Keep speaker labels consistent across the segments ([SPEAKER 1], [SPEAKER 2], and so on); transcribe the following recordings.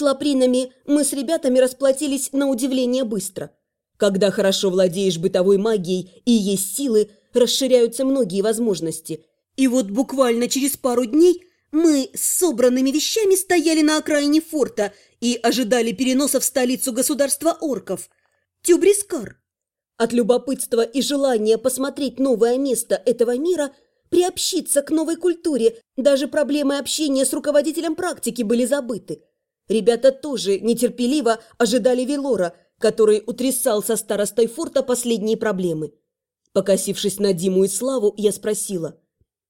[SPEAKER 1] С лапринами мы с ребятами расплатились на удивление быстро. Когда хорошо владеешь бытовой магией и есть силы, расширяются многие возможности. И вот буквально через пару дней мы с собранными вещами стояли на окраине форта и ожидали переноса в столицу государства орков – Тюбрискар. От любопытства и желания посмотреть новое место этого мира, приобщиться к новой культуре, даже проблемы общения с руководителем практики были забыты. Ребята тоже нетерпеливо ожидали Велора, который утрясал со старостой форта последние проблемы. Покосившись на Диму и Славу, я спросила,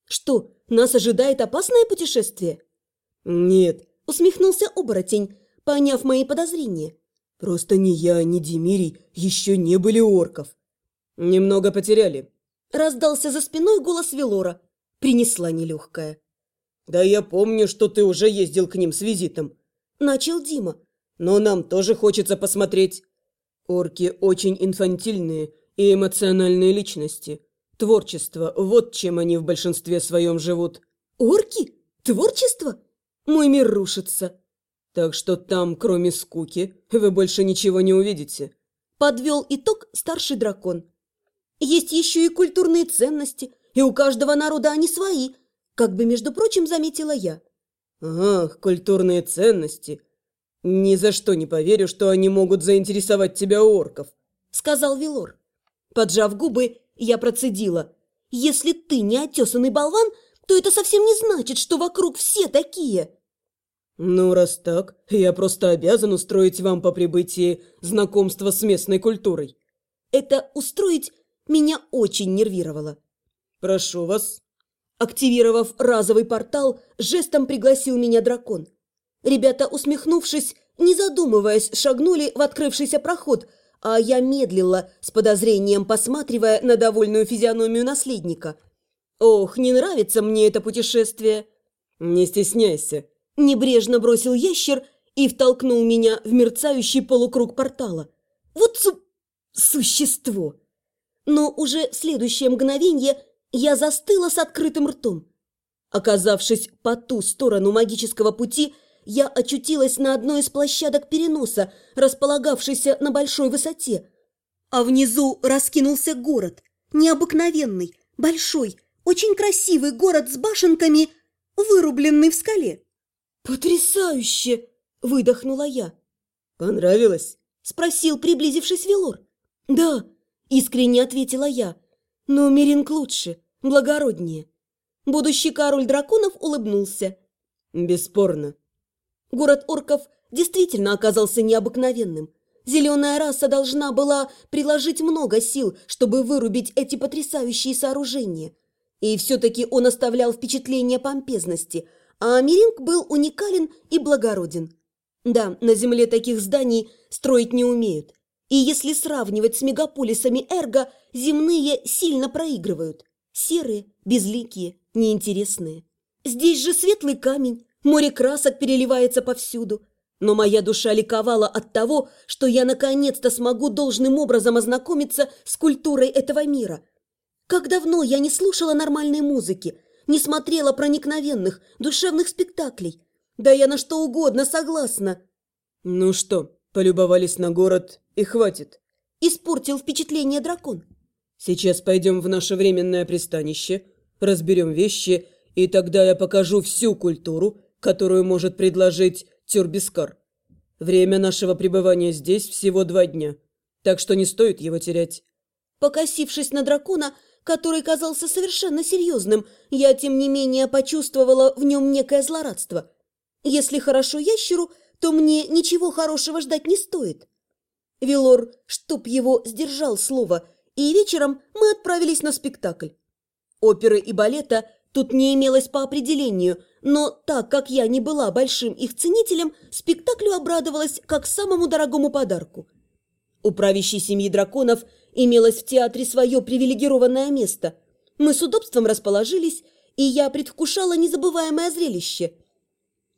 [SPEAKER 1] «Что, нас ожидает опасное путешествие?»
[SPEAKER 2] «Нет», –
[SPEAKER 1] усмехнулся оборотень, поняв мои подозрения.
[SPEAKER 2] Просто ни я, ни Демирий еще не были орков. Немного потеряли.
[SPEAKER 1] Раздался за спиной голос Велора. Принесла нелегкая.
[SPEAKER 2] Да я помню, что ты уже ездил к ним с визитом.
[SPEAKER 1] Начал Дима.
[SPEAKER 2] Но нам тоже хочется посмотреть. Орки очень инфантильные и эмоциональные личности. Творчество – вот чем они в большинстве своем живут.
[SPEAKER 1] Орки? Творчество? Мой мир рушится.
[SPEAKER 2] Так что там, кроме скуки, вы больше ничего не увидите.
[SPEAKER 1] Подвел итог старший дракон. Есть еще и культурные ценности, и у каждого народа они свои, как бы, между прочим, заметила я.
[SPEAKER 2] Ах, культурные ценности. Ни за что не поверю, что они могут заинтересовать тебя орков,
[SPEAKER 1] сказал Вилор. Поджав губы, я процедила. Если ты не отесанный болван, то это совсем не значит, что вокруг все такие.
[SPEAKER 2] «Ну, раз так, я просто обязан устроить вам по прибытии знакомство с местной культурой».
[SPEAKER 1] Это «устроить» меня очень нервировало.
[SPEAKER 2] «Прошу вас».
[SPEAKER 1] Активировав разовый портал, жестом пригласил меня дракон. Ребята, усмехнувшись, не задумываясь, шагнули в открывшийся проход, а я медлила, с подозрением посматривая на довольную физиономию наследника. «Ох, не нравится мне это путешествие!»
[SPEAKER 2] «Не стесняйся»,
[SPEAKER 1] Небрежно бросил ящер и втолкнул меня в мерцающий полукруг портала. Вот су... существо! Но уже в следующее мгновение я застыла с открытым ртом. Оказавшись по ту сторону магического пути, я очутилась на одной из площадок переноса, располагавшейся на большой высоте. А внизу раскинулся город. Необыкновенный, большой, очень красивый город с башенками, вырубленный в скале. «Потрясающе!» – выдохнула я.
[SPEAKER 2] «Понравилось?»
[SPEAKER 1] – спросил, приблизившись Велор. «Да», – искренне ответила я. «Но Меринг лучше, благороднее». Будущий король драконов улыбнулся.
[SPEAKER 2] «Бесспорно».
[SPEAKER 1] Город орков действительно оказался необыкновенным. Зеленая раса должна была приложить много сил, чтобы вырубить эти потрясающие сооружения. И все-таки он оставлял впечатление помпезности – а Америнг был уникален и благороден. Да, на Земле таких зданий строить не умеют. И если сравнивать с мегаполисами Эрго, земные сильно проигрывают. Серые, безликие, неинтересные. Здесь же светлый камень, море красок переливается повсюду. Но моя душа ликовала от того, что я наконец-то смогу должным образом ознакомиться с культурой этого мира. Как давно я не слушала нормальной музыки – не смотрела проникновенных, душевных спектаклей. Да я на что угодно согласна.
[SPEAKER 2] Ну что, полюбовались на город и хватит.
[SPEAKER 1] Испортил впечатление дракон.
[SPEAKER 2] Сейчас пойдем в наше временное пристанище, разберем вещи, и тогда я покажу всю культуру, которую может предложить Тюрбискар. Время нашего пребывания здесь всего два дня, так что не стоит его терять.
[SPEAKER 1] Покосившись на дракона, который казался совершенно серьезным, я, тем не менее, почувствовала в нем некое злорадство. Если хорошо ящеру, то мне ничего хорошего ждать не стоит. Велор, чтоб его, сдержал слово, и вечером мы отправились на спектакль. Оперы и балета тут не имелось по определению, но так как я не была большим их ценителем, спектаклю обрадовалась как самому дорогому подарку. У правящей семьи драконов – имелось в театре свое привилегированное место. Мы с удобством расположились, и я предвкушала незабываемое зрелище.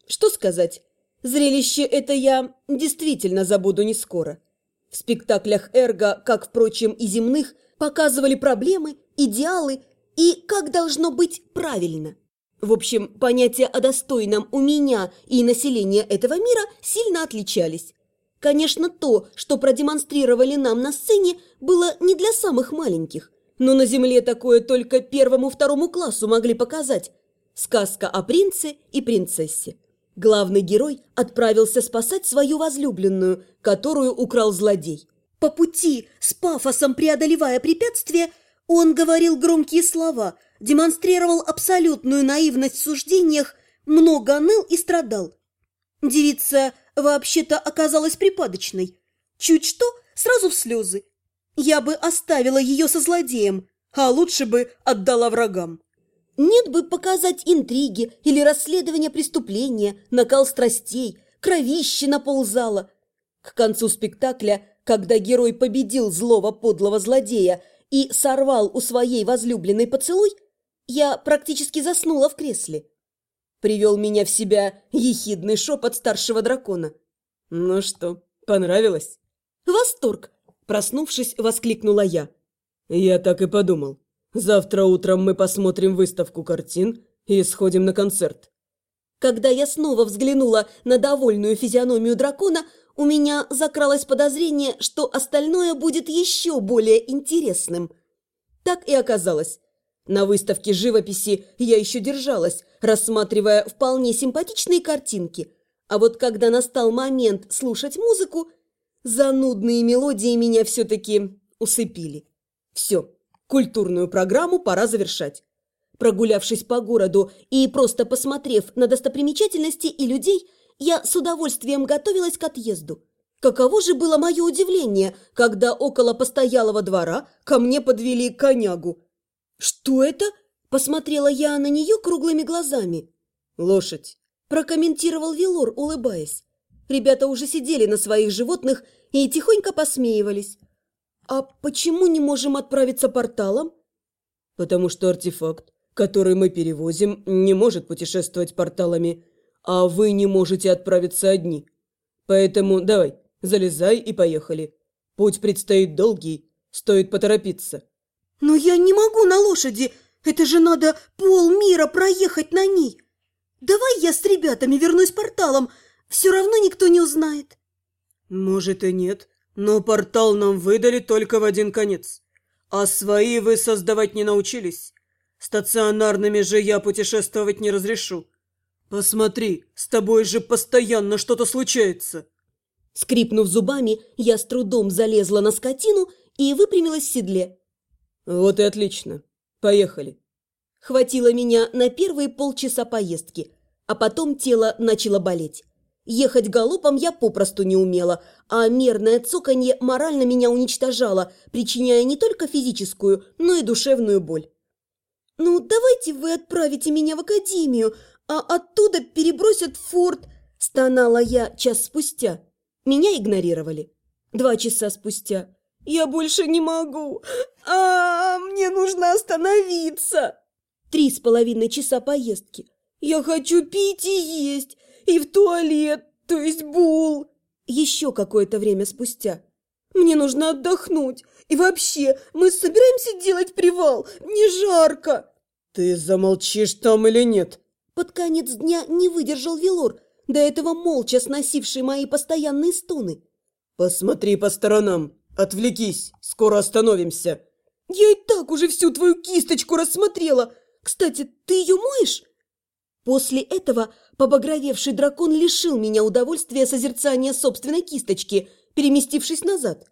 [SPEAKER 1] Что сказать, зрелище это я действительно забуду не скоро. В спектаклях Эрго, как, впрочем, и земных, показывали проблемы, идеалы и как должно быть правильно. В общем, понятия о достойном у меня и населения этого мира сильно отличались. Конечно, то, что продемонстрировали нам на сцене, было не для самых маленьких. Но на Земле такое только первому-второму классу могли показать. Сказка о принце и принцессе. Главный герой отправился спасать свою возлюбленную, которую украл злодей. По пути, с пафосом преодолевая препятствия, он говорил громкие слова, демонстрировал абсолютную наивность в суждениях, много ныл и страдал. Девица вообще-то оказалась припадочной. Чуть что, сразу в слезы. Я бы оставила ее со злодеем, а лучше бы отдала врагам. Нет бы показать интриги или расследование преступления, накал страстей, кровище на ползала. К концу спектакля, когда герой победил злого подлого злодея и сорвал у своей возлюбленной поцелуй, я практически заснула в кресле. Привел меня в себя ехидный шепот старшего дракона.
[SPEAKER 2] «Ну что, понравилось?»
[SPEAKER 1] «Восторг!» Проснувшись, воскликнула я.
[SPEAKER 2] «Я так и подумал. Завтра утром мы посмотрим выставку картин и сходим на концерт».
[SPEAKER 1] Когда я снова взглянула на довольную физиономию дракона, у меня закралось подозрение, что остальное будет еще более интересным. Так и оказалось. На выставке живописи я еще держалась, рассматривая вполне симпатичные картинки. А вот когда настал момент слушать музыку, занудные мелодии меня все-таки усыпили. Все, Культурную программу пора завершать. Прогулявшись по городу и просто посмотрев на достопримечательности и людей, я с удовольствием готовилась к отъезду. Каково же было мое удивление, когда около постоялого двора ко мне подвели конягу. «Что это?» – посмотрела я на нее круглыми глазами.
[SPEAKER 2] «Лошадь», –
[SPEAKER 1] прокомментировал Вилор, улыбаясь. Ребята уже сидели на своих животных и тихонько посмеивались. «А почему не можем отправиться порталом?»
[SPEAKER 2] «Потому что артефакт, который мы перевозим, не может путешествовать порталами, а вы не можете отправиться одни. Поэтому давай, залезай и поехали. Путь предстоит долгий, стоит поторопиться».
[SPEAKER 1] «Но я не могу на лошади, это же надо полмира проехать на ней. Давай я с ребятами вернусь порталом, все равно никто не узнает».
[SPEAKER 2] «Может и нет, но портал нам выдали только в один конец. А свои вы создавать не научились. Стационарными же я путешествовать не разрешу. Посмотри, с тобой же постоянно что-то случается.
[SPEAKER 1] Скрипнув зубами, я с трудом залезла на скотину и выпрямилась в седле.
[SPEAKER 2] Вот и отлично. Поехали.
[SPEAKER 1] Хватило меня на первые полчаса поездки, а потом тело начало болеть. Ехать галопом я попросту не умела, а мерное цоканье морально меня уничтожало, причиняя не только физическую, но и душевную боль. «Ну, давайте вы отправите меня в академию, а оттуда перебросят в форт», – стонала я час спустя. Меня игнорировали. Два часа спустя. «Я больше не могу! А, -а, -а мне нужно остановиться!» Три с половиной часа поездки. «Я хочу пить и есть!» И в туалет, то есть бул. Еще какое-то время спустя. Мне нужно отдохнуть. И вообще, мы собираемся делать привал. Мне жарко.
[SPEAKER 2] Ты замолчишь там или нет?
[SPEAKER 1] Под конец дня не выдержал Велор, до этого молча сносивший мои постоянные стоны.
[SPEAKER 2] Посмотри по сторонам. Отвлекись, скоро остановимся.
[SPEAKER 1] Я и так уже всю твою кисточку рассмотрела. Кстати, ты ее моешь? После этого побагровевший дракон лишил меня удовольствия созерцания собственной кисточки, переместившись назад.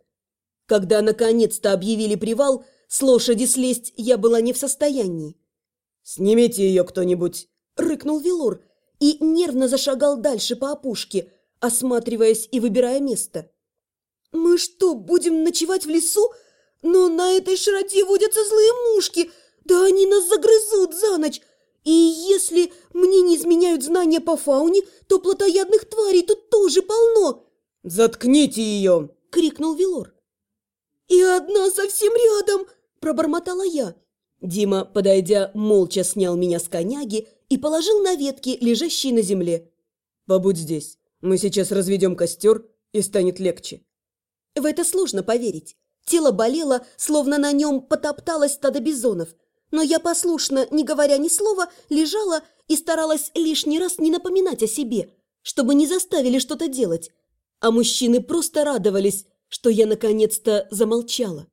[SPEAKER 1] Когда наконец-то объявили привал, с лошади слезть я была не в состоянии.
[SPEAKER 2] «Снимите ее кто-нибудь!»
[SPEAKER 1] – рыкнул Велор и нервно зашагал дальше по опушке, осматриваясь и выбирая место. «Мы что, будем ночевать в лесу? Но на этой широте водятся злые мушки! Да они нас загрызут за ночь! И если мне не изменяют знания по фауне, то плотоядных тварей тут тоже полно.
[SPEAKER 2] «Заткните ее!»
[SPEAKER 1] – крикнул Вилор. «И одна совсем рядом!» – пробормотала я. Дима, подойдя, молча снял меня с коняги и положил на ветки, лежащие на земле.
[SPEAKER 2] «Побудь здесь. Мы сейчас разведем костер, и станет легче».
[SPEAKER 1] В это сложно поверить. Тело болело, словно на нем потопталось стадо бизонов – Но я послушно, не говоря ни слова, лежала и старалась лишний раз не напоминать о себе, чтобы не заставили что-то делать. А мужчины просто радовались, что я наконец-то замолчала.